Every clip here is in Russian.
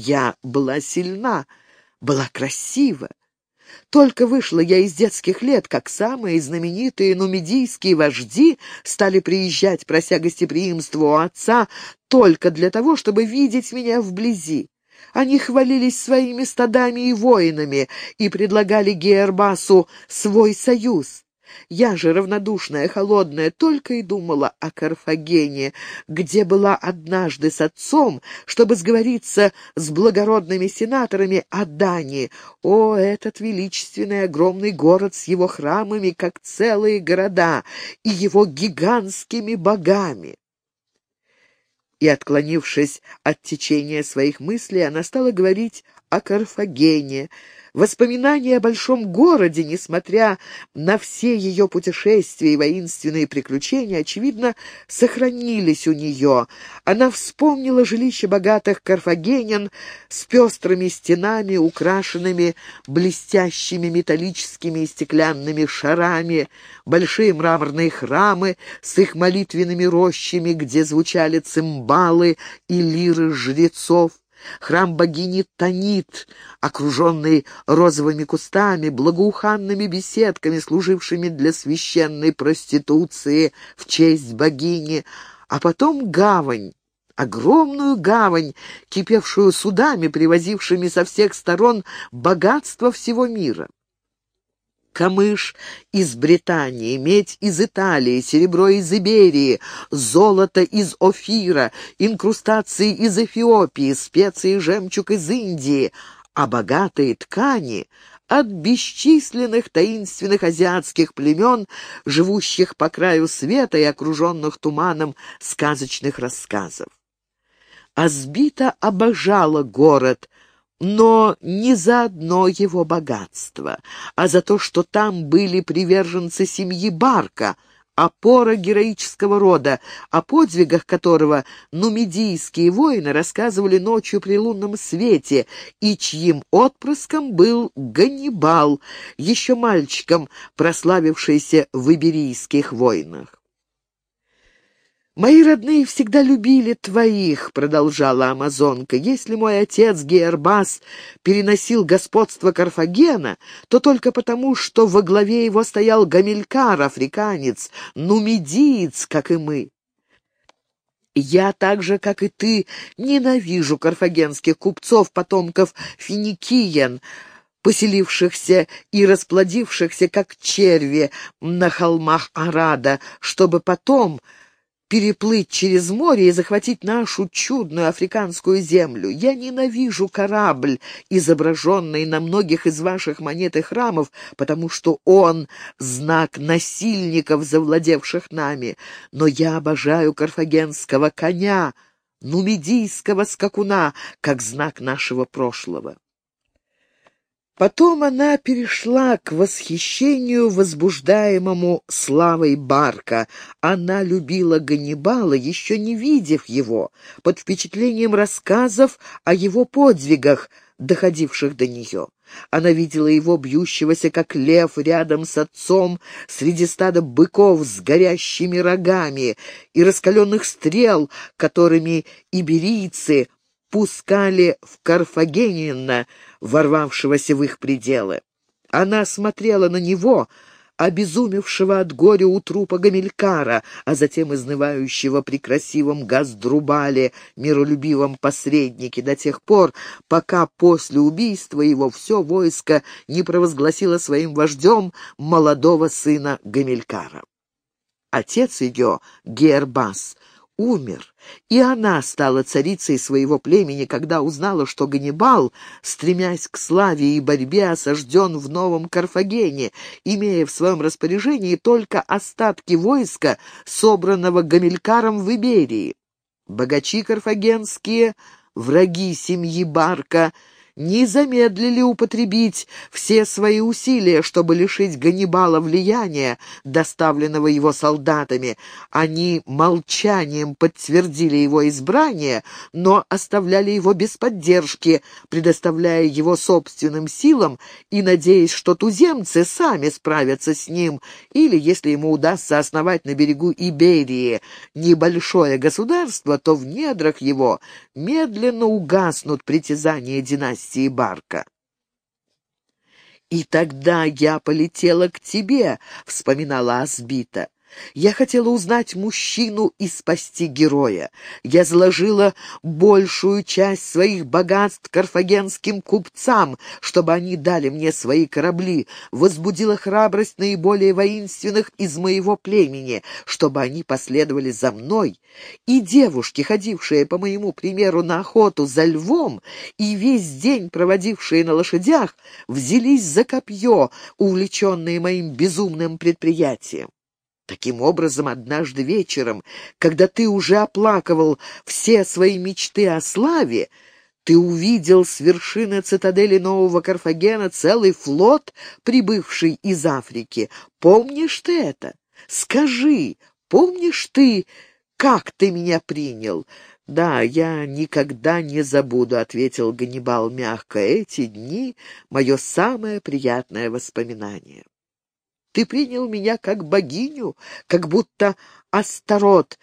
Я была сильна, была красива. Только вышла я из детских лет, как самые знаменитые нумидийские вожди стали приезжать, прося гостеприимства у отца, только для того, чтобы видеть меня вблизи. Они хвалились своими стадами и воинами и предлагали Геербасу свой союз. Я же, равнодушная, холодная, только и думала о Карфагене, где была однажды с отцом, чтобы сговориться с благородными сенаторами о Дании. О, этот величественный огромный город с его храмами, как целые города, и его гигантскими богами! И, отклонившись от течения своих мыслей, она стала говорить о Карфагене, Воспоминания о большом городе, несмотря на все ее путешествия и воинственные приключения, очевидно, сохранились у нее. Она вспомнила жилище богатых карфагенян с пестрыми стенами, украшенными блестящими металлическими и стеклянными шарами, большие мраморные храмы с их молитвенными рощами, где звучали цимбалы и лиры жрецов, Храм богини Танит, окруженный розовыми кустами, благоуханными беседками, служившими для священной проституции в честь богини, а потом гавань, огромную гавань, кипевшую судами, привозившими со всех сторон богатство всего мира камыш из Британии, медь из Италии, серебро из Иберии, золото из Офира, инкрустации из Эфиопии, специи и жемчуг из Индии, а богатые ткани от бесчисленных таинственных азиатских племен, живущих по краю света и окруженных туманом сказочных рассказов. Азбита обожала город, но не за одно его богатство, а за то, что там были приверженцы семьи Барка, опора героического рода, о подвигах которого нумидийские воины рассказывали ночью при лунном свете, и чьим отпрыском был Ганнибал, еще мальчиком, прославившийся в иберийских войнах. «Мои родные всегда любили твоих», — продолжала амазонка. «Если мой отец Геербас переносил господство Карфагена, то только потому, что во главе его стоял Гамилькар, африканец, нумидиец, как и мы. Я так же, как и ты, ненавижу карфагенских купцов, потомков финикиян, поселившихся и расплодившихся, как черви, на холмах Арада, чтобы потом переплыть через море и захватить нашу чудную африканскую землю. Я ненавижу корабль, изображенный на многих из ваших монет и храмов, потому что он — знак насильников, завладевших нами. Но я обожаю карфагенского коня, нумидийского скакуна, как знак нашего прошлого. Потом она перешла к восхищению, возбуждаемому славой Барка. Она любила Ганнибала, еще не видев его, под впечатлением рассказов о его подвигах, доходивших до нее. Она видела его бьющегося, как лев, рядом с отцом, среди стада быков с горящими рогами и раскаленных стрел, которыми иберийцы пускали в Карфагенина, ворвавшегося в их пределы. Она смотрела на него, обезумевшего от горя у трупа Гамилькара, а затем изнывающего при красивом Газдрубале, миролюбивом посреднике, до тех пор, пока после убийства его все войско не провозгласило своим вождем молодого сына Гамилькара. Отец ее, Гербас, умер, и она стала царицей своего племени, когда узнала, что Ганнибал, стремясь к славе и борьбе, осажден в Новом Карфагене, имея в своем распоряжении только остатки войска, собранного Гамилькаром в Иберии. Богачи карфагенские, враги семьи Барка, не замедлили употребить все свои усилия, чтобы лишить Ганнибала влияния, доставленного его солдатами. Они молчанием подтвердили его избрание, но оставляли его без поддержки, предоставляя его собственным силам и надеясь, что туземцы сами справятся с ним, или, если ему удастся основать на берегу Иберии небольшое государство, то в недрах его медленно угаснут притязания династии Барка. «И тогда я полетела к тебе», — вспоминала Асбита. Я хотела узнать мужчину и спасти героя. Я заложила большую часть своих богатств карфагенским купцам, чтобы они дали мне свои корабли, возбудила храбрость наиболее воинственных из моего племени, чтобы они последовали за мной. И девушки, ходившие по моему примеру на охоту за львом и весь день проводившие на лошадях, взялись за копье, увлеченные моим безумным предприятием. Таким образом, однажды вечером, когда ты уже оплакивал все свои мечты о славе, ты увидел с вершины цитадели Нового Карфагена целый флот, прибывший из Африки. Помнишь ты это? Скажи, помнишь ты, как ты меня принял? «Да, я никогда не забуду», — ответил Ганнибал мягко. «Эти дни — мое самое приятное воспоминание». Ты принял меня как богиню, как будто Астарот,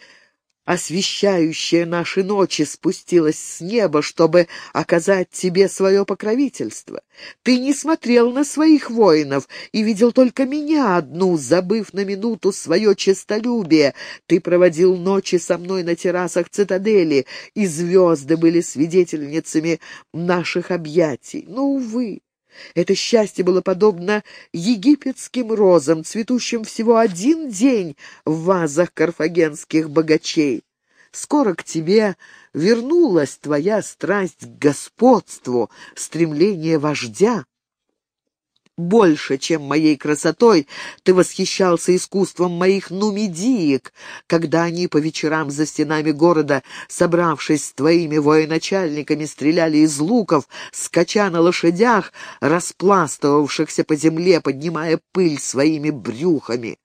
освещающая наши ночи, спустилась с неба, чтобы оказать тебе свое покровительство. Ты не смотрел на своих воинов и видел только меня одну, забыв на минуту свое честолюбие. Ты проводил ночи со мной на террасах цитадели, и звезды были свидетельницами наших объятий. Но, увы, это счастье было подобно египетским розам, цветущим всего один день в вазах карфагенских богачей. Скоро к тебе вернулась твоя страсть к господству, стремление вождя. Больше, чем моей красотой, ты восхищался искусством моих нумидиек, когда они по вечерам за стенами города, собравшись с твоими военачальниками, стреляли из луков, скача на лошадях, распластывавшихся по земле, поднимая пыль своими брюхами.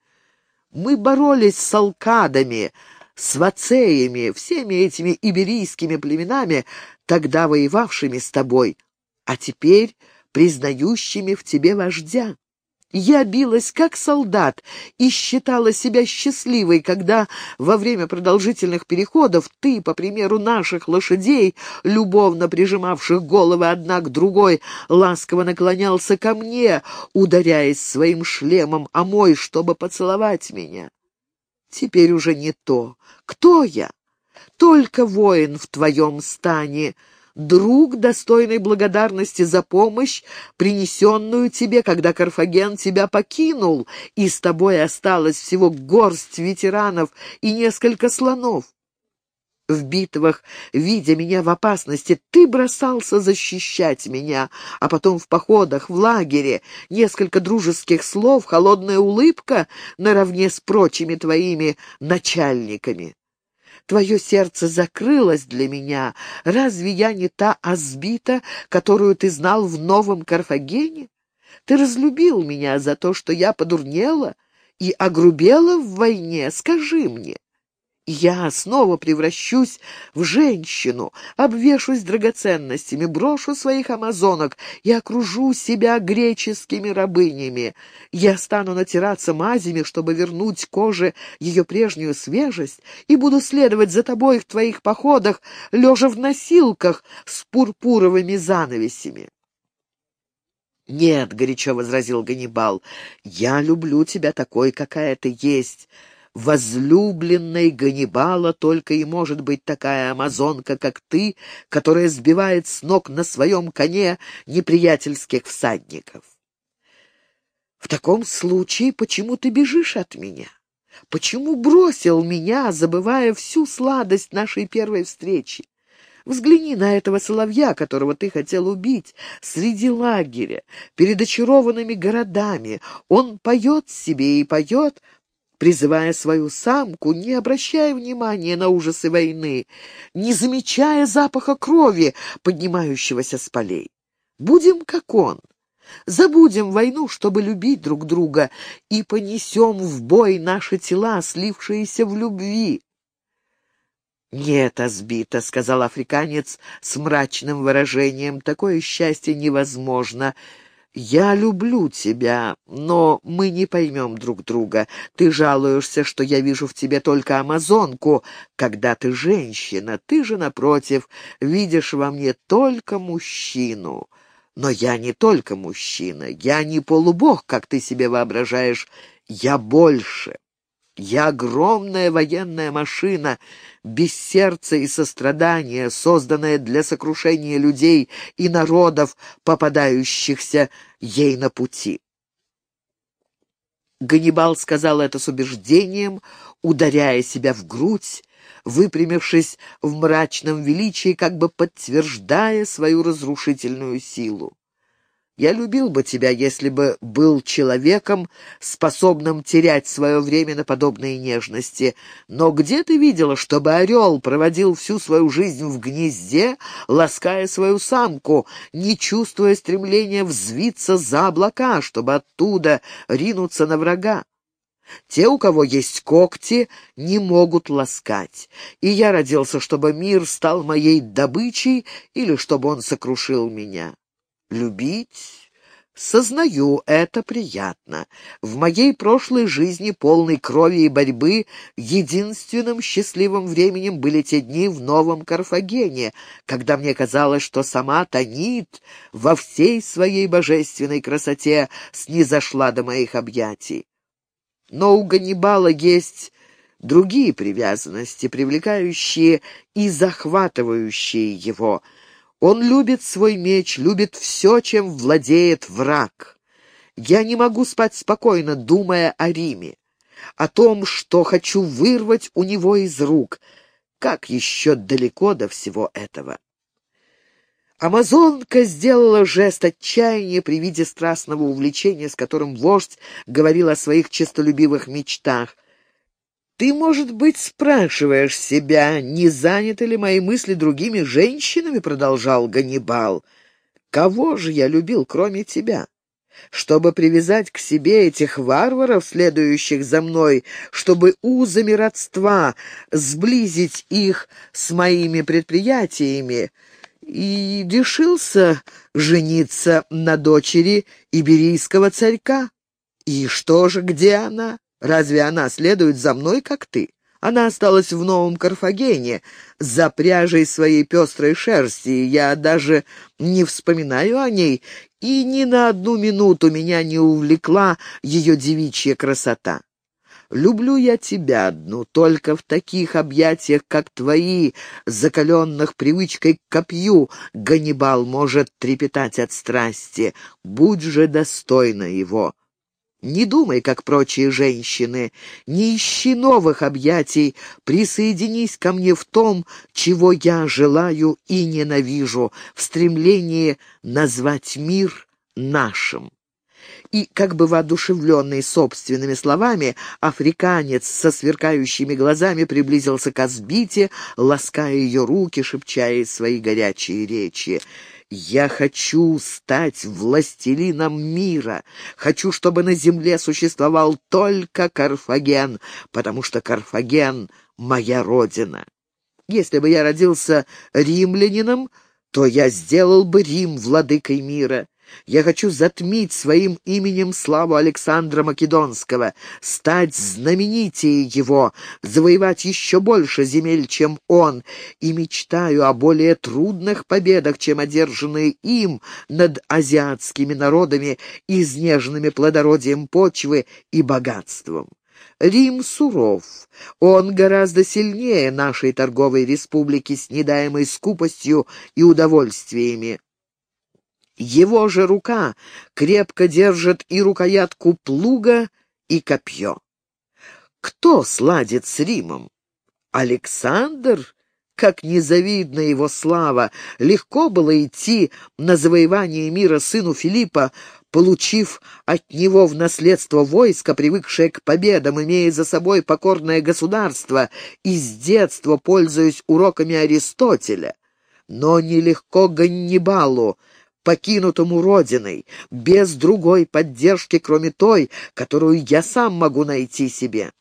Мы боролись с алкадами, с вацеями, всеми этими иберийскими племенами, тогда воевавшими с тобой, а теперь признающими в тебе вождя. Я билась как солдат и считала себя счастливой, когда во время продолжительных переходов ты, по примеру наших лошадей, любовно прижимавших головы одна к другой, ласково наклонялся ко мне, ударяясь своим шлемом о мой, чтобы поцеловать меня. Теперь уже не то. Кто я? Только воин в твоем стане — друг, достойный благодарности за помощь, принесенную тебе, когда Карфаген тебя покинул, и с тобой осталось всего горсть ветеранов и несколько слонов. В битвах, видя меня в опасности, ты бросался защищать меня, а потом в походах, в лагере, несколько дружеских слов, холодная улыбка наравне с прочими твоими начальниками. Твое сердце закрылось для меня. Разве я не та Азбита, которую ты знал в Новом Карфагене? Ты разлюбил меня за то, что я подурнела и огрубела в войне. Скажи мне, я снова превращусь в женщину, обвешусь драгоценностями, брошу своих амазонок и окружу себя греческими рабынями. Я стану натираться мазями, чтобы вернуть коже ее прежнюю свежесть, и буду следовать за тобой в твоих походах, лежа в носилках с пурпуровыми занавесями. «Нет», — горячо возразил Ганнибал, — «я люблю тебя такой, какая ты есть» возлюбленной Ганнибала только и может быть такая амазонка, как ты, которая сбивает с ног на своем коне неприятельских всадников. В таком случае почему ты бежишь от меня? Почему бросил меня, забывая всю сладость нашей первой встречи? Взгляни на этого соловья, которого ты хотел убить, среди лагеря, перед очарованными городами. Он поет себе и поет, призывая свою самку, не обращая внимания на ужасы войны, не замечая запаха крови, поднимающегося с полей. Будем как он. Забудем войну, чтобы любить друг друга, и понесем в бой наши тела, слившиеся в любви. «Нет, Азбита», — сказал африканец с мрачным выражением, — «такое счастье невозможно. Я люблю тебя, но мы не поймем друг друга. Ты жалуешься, что я вижу в тебе только амазонку, когда ты женщина. Ты же, напротив, видишь во мне только мужчину». Но я не только мужчина, я не полубог, как ты себе воображаешь, я больше. Я огромная военная машина, без сердца и сострадания, созданная для сокрушения людей и народов, попадающихся ей на пути. Ганнибал сказал это с убеждением, ударяя себя в грудь, выпрямившись в мрачном величии, как бы подтверждая свою разрушительную силу. Я любил бы тебя, если бы был человеком, способным терять свое время на подобные нежности. Но где ты видела, чтобы орел проводил всю свою жизнь в гнезде, лаская свою самку, не чувствуя стремления взвиться за облака, чтобы оттуда ринуться на врага? Те, у кого есть когти, не могут ласкать. И я родился, чтобы мир стал моей добычей или чтобы он сокрушил меня. Любить? Сознаю, это приятно. В моей прошлой жизни, полной крови и борьбы, единственным счастливым временем были те дни в Новом Карфагене, когда мне казалось, что сама Танит во всей своей божественной красоте снизошла до моих объятий. Но у Ганнибала есть другие привязанности, привлекающие и захватывающие его — он любит свой меч, любит все, чем владеет враг. Я не могу спать спокойно, думая о Риме, о том, что хочу вырвать у него из рук. Как еще далеко до всего этого? Амазонка сделала жест отчаяния при виде страстного увлечения, с которым вождь говорил о своих честолюбивых мечтах — ты, может быть, спрашиваешь себя, не заняты ли мои мысли другими женщинами, продолжал Ганнибал. Кого же я любил, кроме тебя? Чтобы привязать к себе этих варваров, следующих за мной, чтобы узами родства сблизить их с моими предприятиями, и решился жениться на дочери иберийского царька. И что же, где она? Разве она следует за мной, как ты? Она осталась в Новом Карфагене, за пряжей своей пестрой шерсти, я даже не вспоминаю о ней, и ни на одну минуту меня не увлекла ее девичья красота. Люблю я тебя одну, только в таких объятиях, как твои, закаленных привычкой к копью, Ганнибал может трепетать от страсти. Будь же достойна его. Не думай, как прочие женщины, не ищи новых объятий, присоединись ко мне в том, чего я желаю и ненавижу, в стремлении назвать мир нашим. И, как бы воодушевленный собственными словами, африканец со сверкающими глазами приблизился к Азбите, лаская ее руки, шепча ей свои горячие речи. Я хочу стать властелином мира. Хочу, чтобы на земле существовал только Карфаген, потому что Карфаген — моя родина. Если бы я родился римлянином, то я сделал бы Рим владыкой мира. Я хочу затмить своим именем славу Александра Македонского, стать знаменитее его, завоевать еще больше земель, чем он, и мечтаю о более трудных победах, чем одержанные им над азиатскими народами, изнеженными плодородием почвы и богатством. Рим суров. Он гораздо сильнее нашей торговой республики с недаемой скупостью и удовольствиями. Его же рука крепко держит и рукоятку плуга, и копье. Кто сладит с Римом? Александр? Как незавидна его слава! Легко было идти на завоевание мира сыну Филиппа, получив от него в наследство войско, привыкшее к победам, имея за собой покорное государство и с детства пользуясь уроками Аристотеля. Но нелегко Ганнибалу, покинутому родиной, без другой поддержки, кроме той, которую я сам могу найти себе.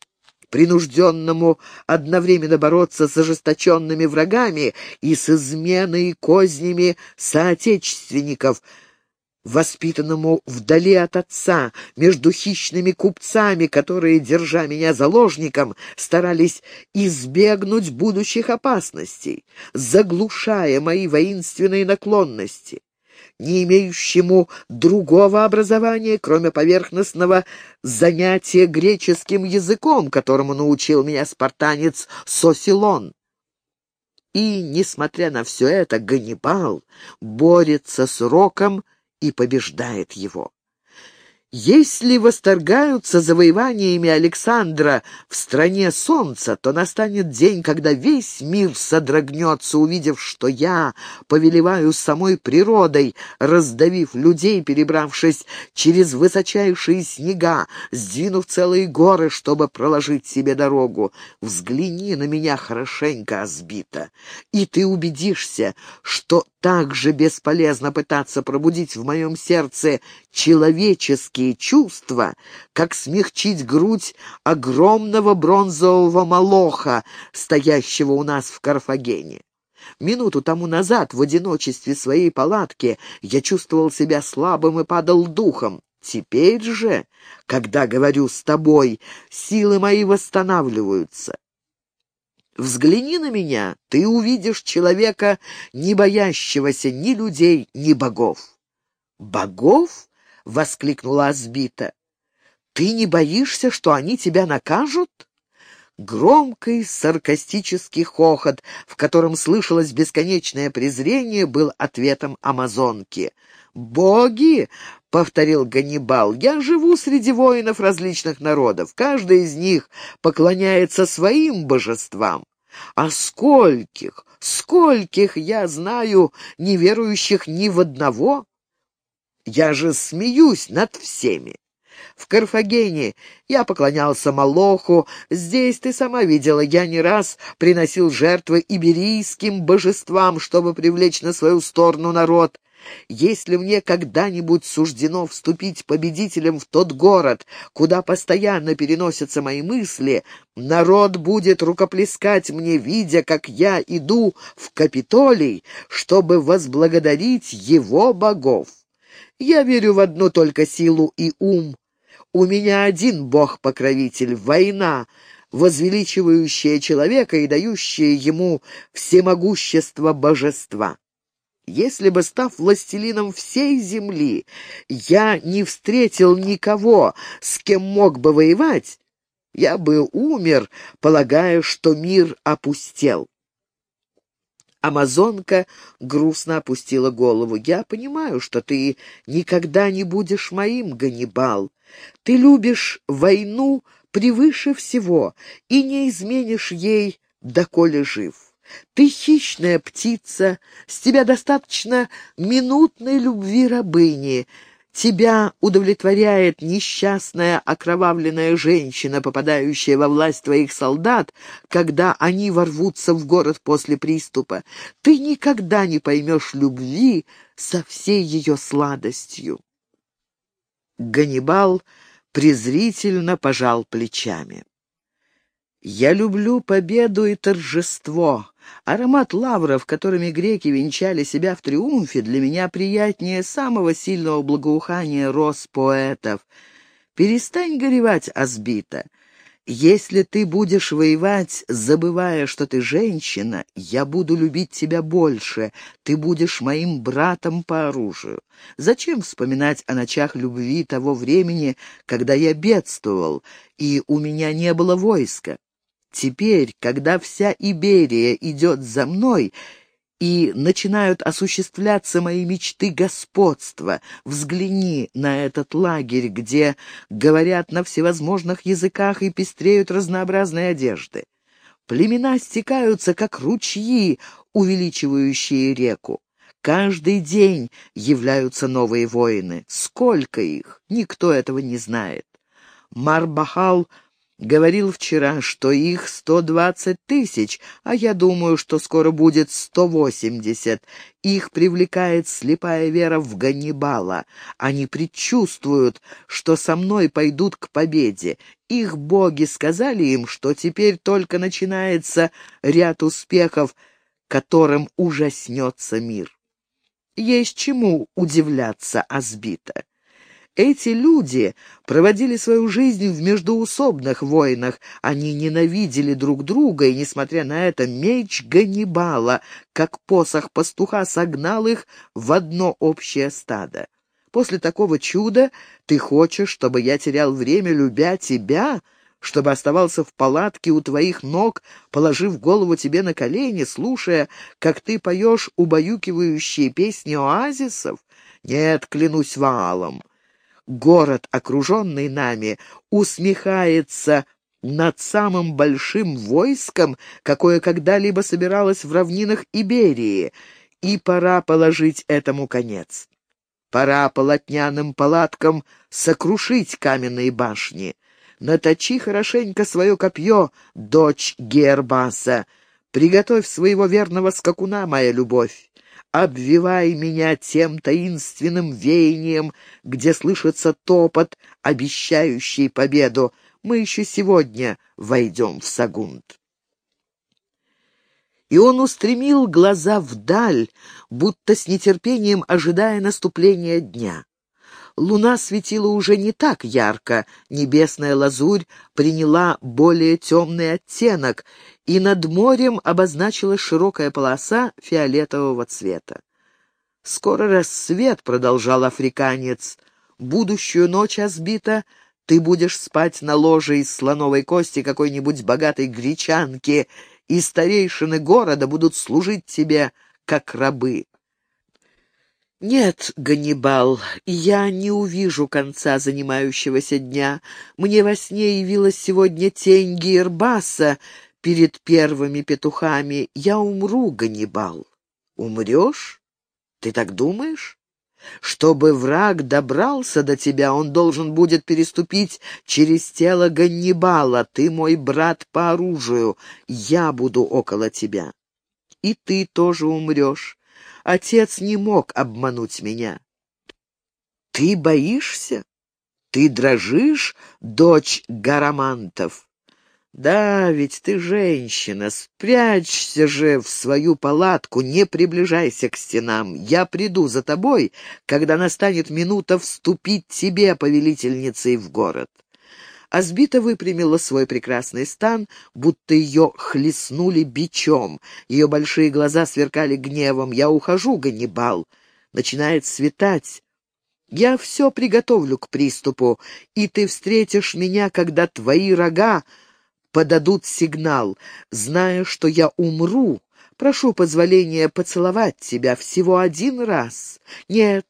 Принужденному одновременно бороться с ожесточенными врагами и с изменой и кознями соотечественников, воспитанному вдали от отца, между хищными купцами, которые, держа меня заложником, старались избегнуть будущих опасностей, заглушая мои воинственные наклонности не имеющему другого образования, кроме поверхностного занятия греческим языком, которому научил меня спартанец Сосилон. И, несмотря на все это, Ганнибал борется с Роком и побеждает его. Если восторгаются завоеваниями Александра в стране солнца, то настанет день, когда весь мир содрогнется, увидев, что я повелеваю самой природой, раздавив людей, перебравшись через высочайшие снега, сдвинув целые горы, чтобы проложить себе дорогу. Взгляни на меня хорошенько, Азбита, и ты убедишься, что так же бесполезно пытаться пробудить в моем сердце человеческие чувства, как смягчить грудь огромного бронзового молоха, стоящего у нас в Карфагене. Минуту тому назад в одиночестве своей палатки я чувствовал себя слабым и падал духом. Теперь же, когда говорю с тобой, силы мои восстанавливаются. Взгляни на меня, ты увидишь человека, не боящегося ни людей, ни богов». «Богов?» — воскликнула Азбита. «Ты не боишься, что они тебя накажут?» Громкий саркастический хохот, в котором слышалось бесконечное презрение, был ответом амазонки. «Боги!» — повторил Ганнибал. «Я живу среди воинов различных народов. Каждый из них поклоняется своим божествам. А скольких, скольких я знаю, не верующих ни в одного? Я же смеюсь над всеми. В Карфагене я поклонялся Малоху, здесь ты сама видела, я не раз приносил жертвы иберийским божествам, чтобы привлечь на свою сторону народ. Если мне когда-нибудь суждено вступить победителем в тот город, куда постоянно переносятся мои мысли, народ будет рукоплескать мне, видя, как я иду в Капитолий, чтобы возблагодарить его богов. Я верю в одну только силу и ум. У меня один бог-покровитель — война, возвеличивающая человека и дающая ему всемогущество божества. Если бы, став властелином всей земли, я не встретил никого, с кем мог бы воевать, я бы умер, полагая, что мир опустел. Амазонка грустно опустила голову. «Я понимаю, что ты никогда не будешь моим, Ганнибал. Ты любишь войну превыше всего и не изменишь ей, доколе жив». Ты хищная птица, с тебя достаточно минутной любви рабыни. Тебя удовлетворяет несчастная окровавленная женщина, попадающая во власть твоих солдат, когда они ворвутся в город после приступа. Ты никогда не поймешь любви со всей ее сладостью. Ганнибал презрительно пожал плечами. «Я люблю победу и торжество, Аромат лавров, которыми греки венчали себя в триумфе, для меня приятнее самого сильного благоухания роз поэтов. Перестань горевать, Азбита. Если ты будешь воевать, забывая, что ты женщина, я буду любить тебя больше, ты будешь моим братом по оружию. Зачем вспоминать о ночах любви того времени, когда я бедствовал, и у меня не было войска? Теперь, когда вся Иберия идет за мной, и начинают осуществляться мои мечты господства. Взгляни на этот лагерь, где говорят на всевозможных языках и пестреют разнообразные одежды. Племена стекаются, как ручьи, увеличивающие реку. Каждый день являются новые воины. Сколько их? Никто этого не знает. Марбахал Говорил вчера, что их сто двадцать тысяч, а я думаю, что скоро будет сто восемьдесят. Их привлекает слепая вера в Ганнибала. Они предчувствуют, что со мной пойдут к победе. Их боги сказали им, что теперь только начинается ряд успехов, которым ужаснется мир. Есть чему удивляться Азбита. Эти люди проводили свою жизнь в междуусобных войнах. Они ненавидели друг друга, и, несмотря на это, меч Ганнибала, как посох пастуха, согнал их в одно общее стадо. После такого чуда ты хочешь, чтобы я терял время, любя тебя, чтобы оставался в палатке у твоих ног, положив голову тебе на колени, слушая, как ты поешь убаюкивающие песни оазисов? Нет, клянусь валом город, окруженный нами, усмехается над самым большим войском, какое когда-либо собиралось в равнинах Иберии, и пора положить этому конец. Пора полотняным палаткам сокрушить каменные башни. Наточи хорошенько свое копье, дочь Гербаса. Приготовь своего верного скакуна, моя любовь обвивай меня тем таинственным веянием, где слышится топот, обещающий победу. Мы еще сегодня войдем в Сагунт. И он устремил глаза вдаль, будто с нетерпением ожидая наступления дня. Луна светила уже не так ярко, небесная лазурь приняла более темный оттенок, и над морем обозначилась широкая полоса фиолетового цвета. «Скоро рассвет», — продолжал африканец, — «будущую ночь разбита, ты будешь спать на ложе из слоновой кости какой-нибудь богатой гречанки, и старейшины города будут служить тебе, как рабы. «Нет, Ганнибал, я не увижу конца занимающегося дня. Мне во сне явилась сегодня тень Гирбаса перед первыми петухами. Я умру, Ганнибал». «Умрешь? Ты так думаешь?» Чтобы враг добрался до тебя, он должен будет переступить через тело Ганнибала. Ты мой брат по оружию, я буду около тебя. И ты тоже умрешь. Отец не мог обмануть меня. Ты боишься? Ты дрожишь, дочь Гарамантов? Да, ведь ты женщина, спрячься же в свою палатку, не приближайся к стенам. Я приду за тобой, когда настанет минута вступить тебе, повелительницей, в город. Азбита выпрямила свой прекрасный стан, будто ее хлестнули бичом. Ее большие глаза сверкали гневом. «Я ухожу, Ганнибал. Начинает светать. Я все приготовлю к приступу, и ты встретишь меня, когда твои рога подадут сигнал. Зная, что я умру, прошу позволения поцеловать тебя всего один раз. Нет,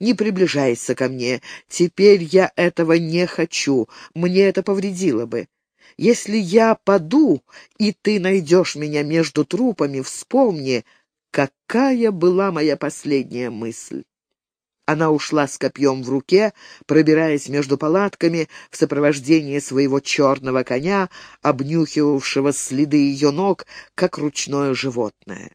не приближайся ко мне. Теперь я этого не хочу. Мне это повредило бы. Если я паду, и ты найдешь меня между трупами, вспомни, какая была моя последняя мысль. Она ушла с копьем в руке, пробираясь между палатками в сопровождении своего черного коня, обнюхивавшего следы ее ног, как ручное животное.